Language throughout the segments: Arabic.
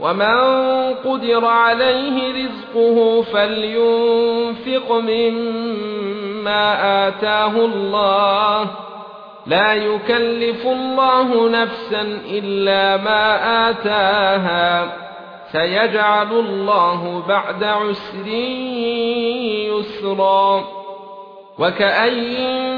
ومن قدر عليه رزقه فلينفق مما آتاه الله لا يكلف الله نفسا الا ما آتاها سيجعل الله بعد عسر يسرا وكأين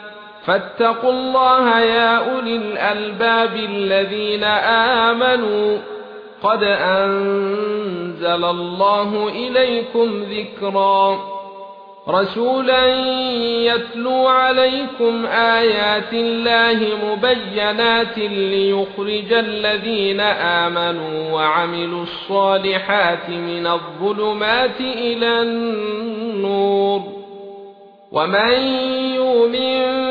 فاتقوا الله يا أولي الألباب الذين آمنوا. قد أنزل الله إليكم ذكرا. رسولا يتلو عليكم آيات الله مبينات ليخرج الذين آمنوا وعملوا الصالحات من الظلمات إلى النور. ومن يؤمن